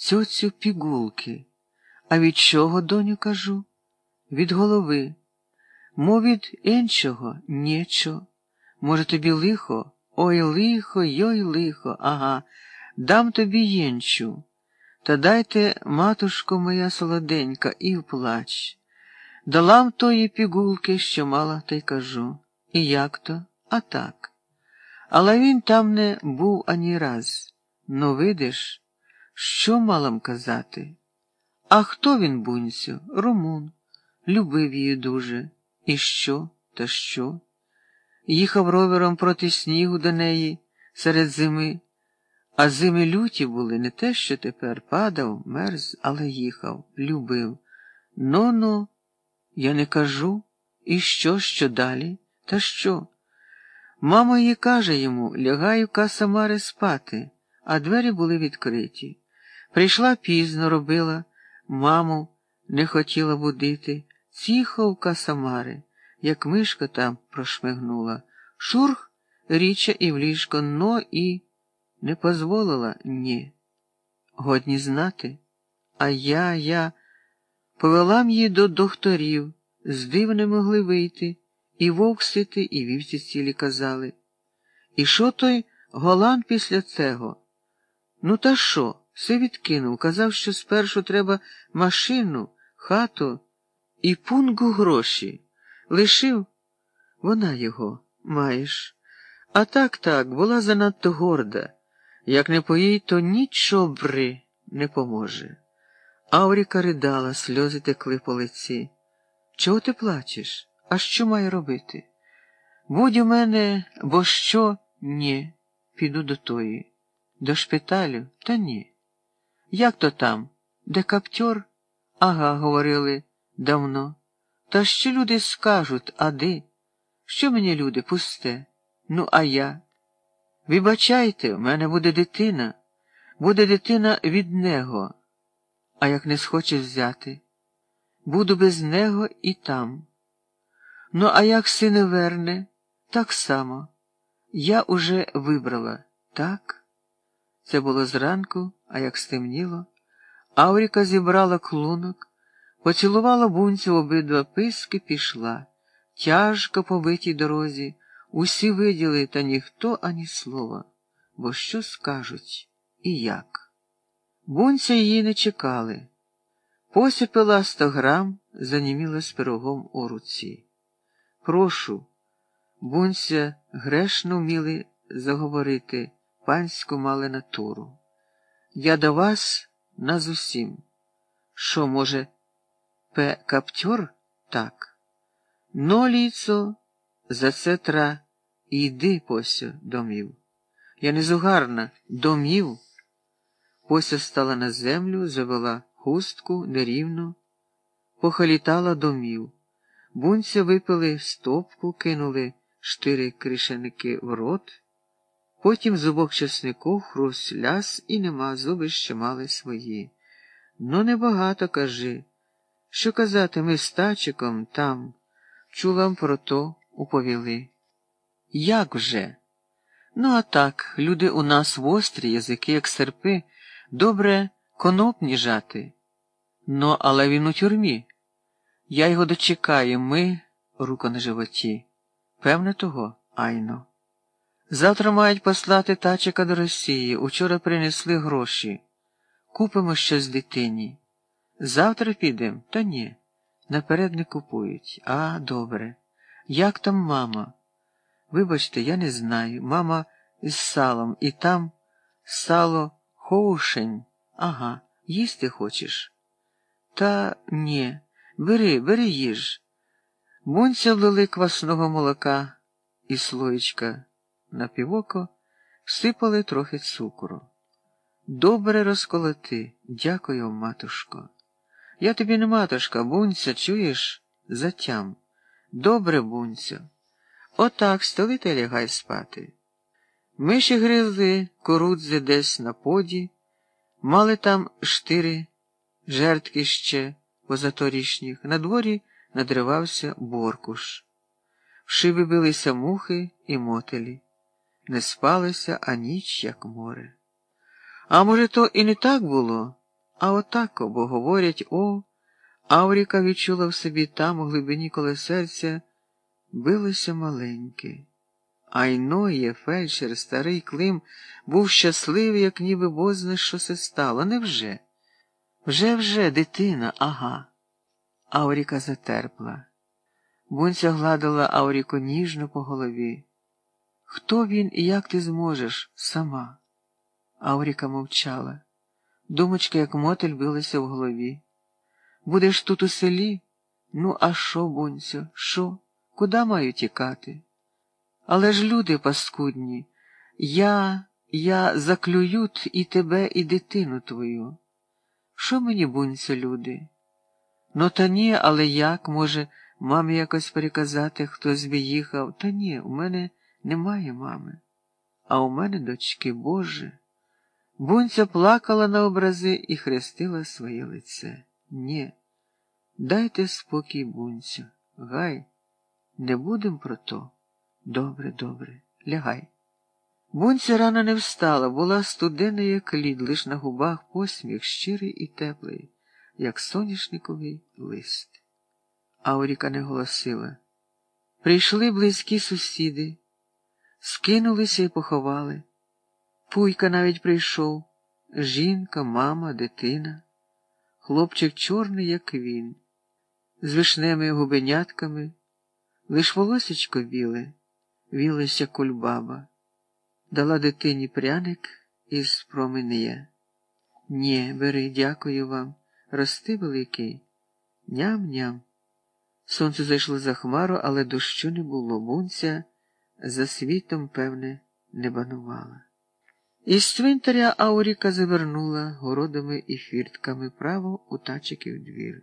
цьоцю пігулки. А від чого, доню, кажу? Від голови. Мов від іншого нічого. Може, тобі лихо? Ой лихо, йой лихо, ага, дам тобі єнчу. Та дайте, матушко моя солоденька, і вплач. Дала в тої пігулки, що мала, та й кажу. І як то? А так. Але він там не був ані раз. Ну, видиш, що малам казати? А хто він, бунцю? Румун. Любив її дуже. І що, та що? Їхав ровером проти снігу до неї серед зими, а зими люті були не те, що тепер падав, мерз, але їхав, любив. Ну ну, я не кажу. І що, що далі? Та що? Мама їй каже йому лягаю Касамари спати, а двері були відкриті. Прийшла пізно, робила, маму не хотіла будити. Тихо в Касамари, як мишка там прошмигнула. Шурх річа і в ліжко, но і не позволила ні. Годні знати. А я, я повела її до докторів, з див не могли вийти, і вовк сити, і вівці цілі казали. І що той Голланд після цього? Ну, та що? Все відкинув, казав, що спершу треба машину, хату і пунгу гроші. Лишив вона його, маєш. А так так, була занадто горда. Як не по то нічого бри не поможе. Авріка ридала, сльози текли по лиці. Чого ти плачеш? А що має робити? Будь у мене, бо що? Ні. Піду до тої. До шпиталю? Та ні. Як то там? Де каптьор? Ага, говорили давно. Та що люди скажуть, а де? Що мені люди пусте? Ну, а я? Вибачайте, в мене буде дитина, буде дитина від него. А як не схоче взяти, буду без него і там. Ну, а як син верне, так само. Я уже вибрала, так? Це було зранку, а як стемніло, Авріка зібрала клунок, поцілувала бунцю обидва писки, пішла. Тяжко по битій дорозі, усі виділи, та ніхто ані слова, бо що скажуть і як. Бунця її не чекали. Посіпила сто грам, заніміла з пирогом у руці. Прошу, бунця грешно вміли заговорити, панську мали натуру. Я до вас назусім. Що, може, пе каптьор? Так. Но ліцо, за це тра, іди, Посю, домів. Я не зугарна, домів. Пося стала на землю, завела хустку нерівно, похалітала домів. Бунця випили стопку, кинули штири кришеники в рот, потім зубок часнику, хруст ляс і нема зуби ще мали свої. Ну, небагато кажи. Що казати ми з тачиком там, чулам про то уповіли. Як вже? Ну, а так, люди у нас вострі, язики, як серпи, добре конопні жати. Ну, але він у тюрмі. Я його дочекаю, ми, руко на животі. Певне того, айно. Завтра мають послати тачика до Росії. Учора принесли гроші. Купимо щось дитині. Завтра підемо, та ні. Наперед не купують. А, добре. Як там мама? Вибачте, я не знаю. Мама із салом, і там сало хоушень. Ага, їсти хочеш? Та ні. Бери, бери їж. Бунця влили квасного молока і слоєчка на півоко, всипали трохи цукру. Добре розколоти. Дякую, матушко. Я тобі не матушка, бунця, чуєш? Затям. Добре, бунця. Отак столи та лягай спати. Миші гризли корудзи десь на поді, мали там штири жертки ще позаторішніх. На дворі надривався боркуш. В шиби билися мухи і мотелі. Не спалося, а ніч, як море. А може, то і не так було? а отак, бо говорять о. Авріка відчула в собі там, у глибині коло серця, билося маленьке. Айноє, фельдшер, старий Клим, був щасливий, як ніби бозне, що се стало. Невже? Вже вже, дитина, ага. Ауріка затерпла. Бунця гладила Ауріку ніжно по голові. Хто він і як ти зможеш сама? Ауріка мовчала. Думочки, як мотель, билися в голові. Будеш тут у селі? Ну, а що, бунцю, що? Куда маю тікати? Але ж люди паскудні, я, я заклюють і тебе, і дитину твою. Що мені, бунцю, люди? Ну, та ні, але як, може, мамі якось переказати, хтось би? Та ні, у мене немає мами. А у мене дочки Боже. Бунця плакала на образи і хрестила своє лице. Ні, дайте спокій, бунцю, гай, не будем про то. Добре, добре, лягай. Бунця рано не встала, була студена, як лід, лиш на губах посміх щирий і теплий, як соняшниковий лист. Ауріка не голосила. Прийшли близькі сусіди, скинулися і поховали. Пуйка навіть прийшов жінка, мама, дитина, хлопчик чорний, як він, з вишними губенятками, лиш волосечко біле, вілася кульбаба, дала дитині пряник із променя. Нє, бери, дякую вам. Рости великий. Ням-ням. Сонце зайшло за хмару, але дощу не було. Бунця за світом, певне, не банувала. Із цвинтаря Ауріка завернула городами і хвіртками право у тачиків двір.